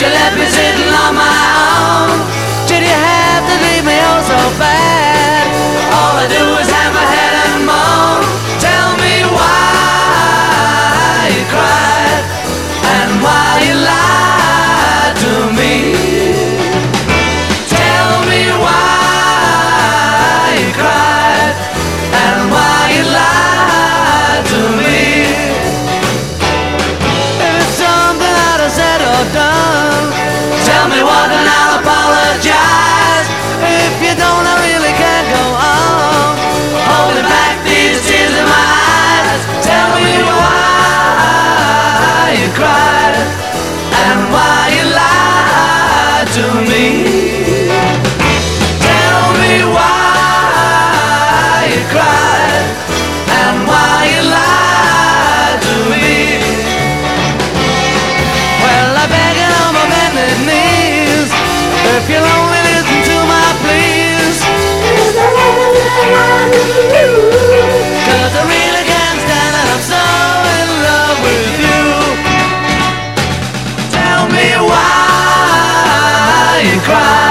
your lap is on my arm If you'll only listen to my pleas. Cause I really can't stand it. I'm so in love with you. Tell me why you cry.